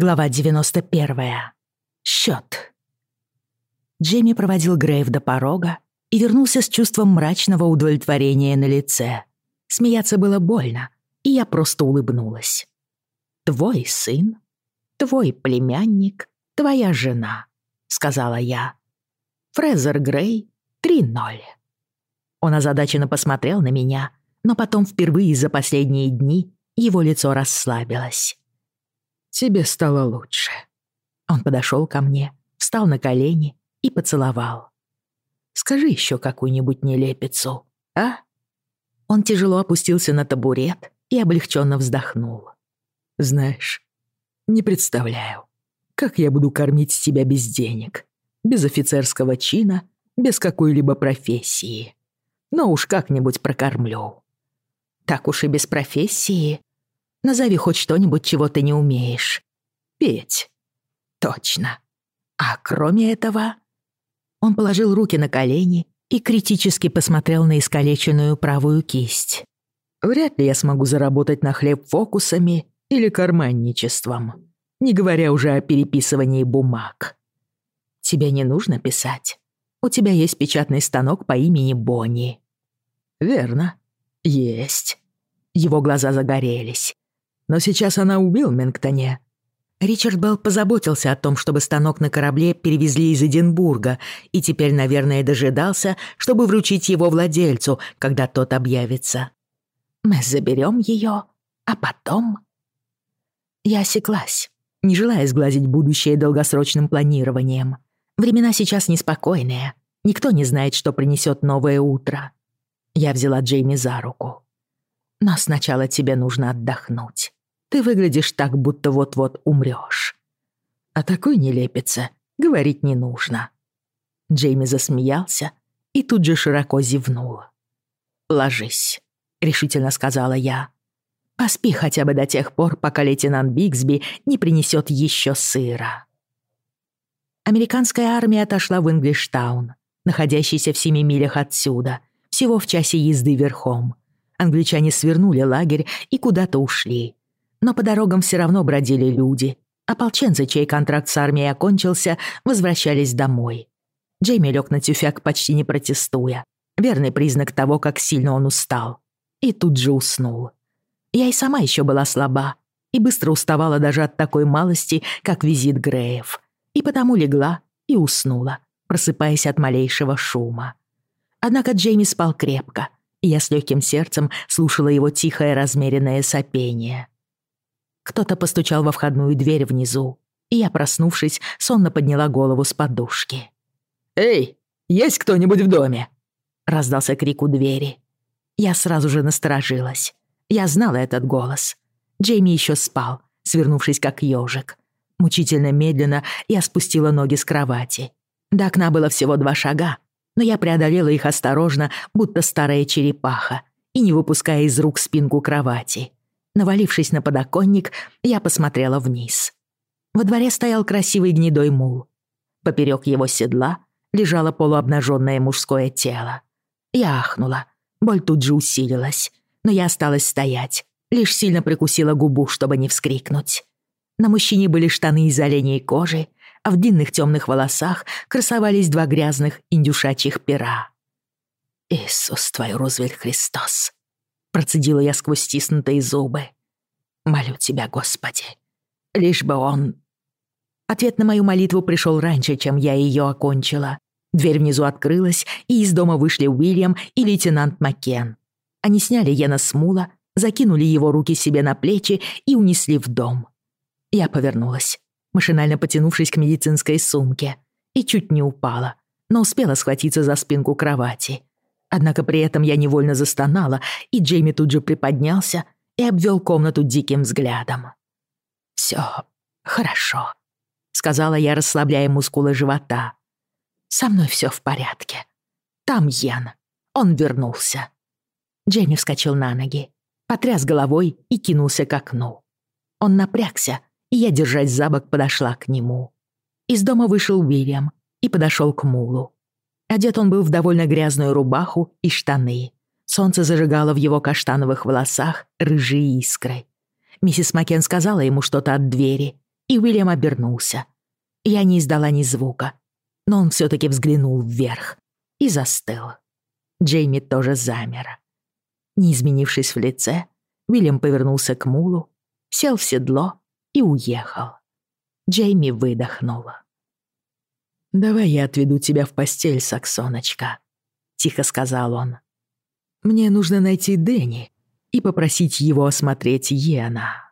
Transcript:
Глава 91. Счет. Джейми проводил Грейв до порога и вернулся с чувством мрачного удовлетворения на лице. Смеяться было больно, и я просто улыбнулась. «Твой сын, твой племянник, твоя жена», — сказала я. «Фрезер Грей, 3-0». Он озадаченно посмотрел на меня, но потом впервые за последние дни его лицо расслабилось. «Тебе стало лучше». Он подошел ко мне, встал на колени и поцеловал. «Скажи еще какую-нибудь нелепицу, а?» Он тяжело опустился на табурет и облегченно вздохнул. «Знаешь, не представляю, как я буду кормить тебя без денег, без офицерского чина, без какой-либо профессии. Но уж как-нибудь прокормлю». «Так уж и без профессии», Назови хоть что-нибудь, чего ты не умеешь. Петь. Точно. А кроме этого... Он положил руки на колени и критически посмотрел на искалеченную правую кисть. Вряд ли я смогу заработать на хлеб фокусами или карманничеством, не говоря уже о переписывании бумаг. Тебе не нужно писать. У тебя есть печатный станок по имени Бонни. Верно. Есть. Его глаза загорелись. Но сейчас она у Билмингтоне. Ричард Белл позаботился о том, чтобы станок на корабле перевезли из Эдинбурга, и теперь, наверное, дожидался, чтобы вручить его владельцу, когда тот объявится. Мы заберем ее, а потом... Я осеклась, не желая сглазить будущее долгосрочным планированием. Времена сейчас неспокойные. Никто не знает, что принесет новое утро. Я взяла Джейми за руку. Но сначала тебе нужно отдохнуть. Ты выглядишь так, будто вот-вот умрёшь. О такой нелепице говорить не нужно. Джейми засмеялся и тут же широко зевнул. «Ложись», — решительно сказала я. «Поспи хотя бы до тех пор, пока лейтенант Бигсби не принесёт ещё сыра». Американская армия отошла в Инглиштаун, находящийся в семи милях отсюда, всего в часе езды верхом. Англичане свернули лагерь и куда-то ушли. Но по дорогам все равно бродили люди. Ополченцы, чей контракт с армией окончился, возвращались домой. Джейми лег на тюфяк, почти не протестуя. Верный признак того, как сильно он устал. И тут же уснул. Я и сама еще была слаба, и быстро уставала даже от такой малости, как визит Греев. И потому легла и уснула, просыпаясь от малейшего шума. Однако Джейми спал крепко, и я с легким сердцем слушала его тихое размеренное сопение. Кто-то постучал во входную дверь внизу, и я, проснувшись, сонно подняла голову с подушки. «Эй, есть кто-нибудь в доме?» — раздался крик у двери. Я сразу же насторожилась. Я знала этот голос. Джейми еще спал, свернувшись как ежик. Мучительно медленно я спустила ноги с кровати. До окна было всего два шага, но я преодолела их осторожно, будто старая черепаха, и не выпуская из рук спинку кровати. Навалившись на подоконник, я посмотрела вниз. Во дворе стоял красивый гнедой мул. Поперек его седла лежало полуобнаженное мужское тело. Я ахнула. Боль тут же усилилась. Но я осталась стоять. Лишь сильно прикусила губу, чтобы не вскрикнуть. На мужчине были штаны из оленей кожи, а в длинных темных волосах красовались два грязных индюшачьих пера. «Иисус твой, Рузвельт Христос!» Процедила я сквозь стиснутые зубы. «Молю тебя, Господи, лишь бы он...» Ответ на мою молитву пришел раньше, чем я ее окончила. Дверь внизу открылась, и из дома вышли Уильям и лейтенант Маккен. Они сняли Йена с мула, закинули его руки себе на плечи и унесли в дом. Я повернулась, машинально потянувшись к медицинской сумке, и чуть не упала, но успела схватиться за спинку кровати. Однако при этом я невольно застонала, и Джейми тут же приподнялся и обвел комнату диким взглядом. «Всё хорошо», — сказала я, расслабляя мускулы живота. «Со мной всё в порядке. Там Йен. Он вернулся». Джейми вскочил на ноги, потряс головой и кинулся к окну. Он напрягся, и я, держась за бок, подошла к нему. Из дома вышел Уильям и подошёл к мулу. Одет он был в довольно грязную рубаху и штаны. Солнце зажигало в его каштановых волосах рыжие искры. Миссис Макен сказала ему что-то от двери, и Уильям обернулся. Я не издала ни звука, но он все-таки взглянул вверх и застыл. Джейми тоже замер. Не изменившись в лице, Уильям повернулся к мулу, сел в седло и уехал. Джейми выдохнула. «Давай я отведу тебя в постель, Саксоночка», — тихо сказал он. «Мне нужно найти Дэнни и попросить его осмотреть Йена».